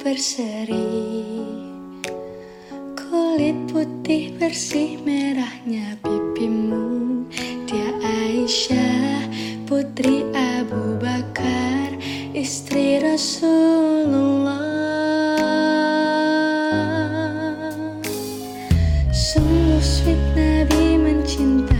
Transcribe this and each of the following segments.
berseri. Kulit putih bersih merahnya pipimu. Dia Aisyah putri Abu Bakar Istri Rasulullah. Sungguh sweet Nabi mencintamu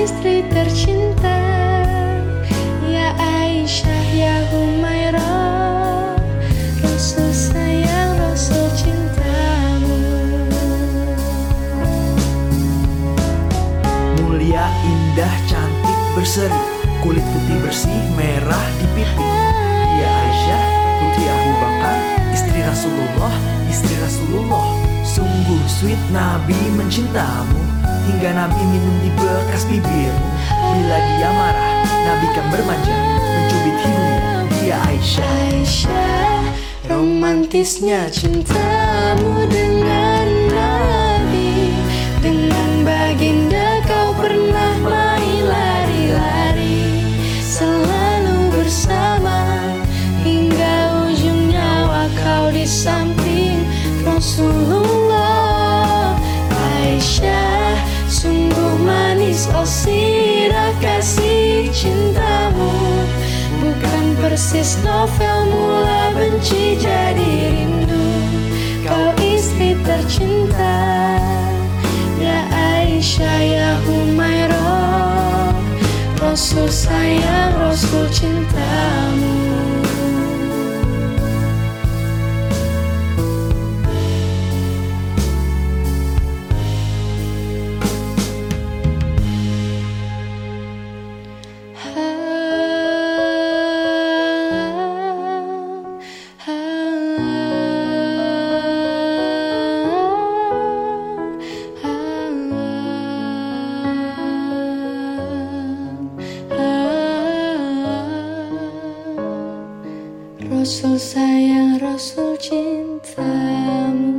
istri tercinta. Ya Aisyah ya Humairah Rasul sayang Rasul cintamu. Mulia, indah, cantik, berseri. Kulit putih bersih, merah di pipi. Dia Aisyah, putri Abu Bakar Istri Rasulullah, istri Rasulullah. Sungguh sweet Nabi mencintamu Hingga Nabi minum di bekas bibirmu Bila dia marah, Nabi kan bermanja Mencubit hidungnya, dia Aisyah. Aisyah Romantisnya cintamu dengan Nabi. Dengan baginda kau pernah main lari-lari. Selalu bersama Hingga ujung nyawa kau di samping Rasulullah persis novel mula benci jadi rindu. Kau istri tercinta Ya Aisyah ya Humairah. Rasul sayang Rasul cintamu Rasul sayang, Rasul cintamu.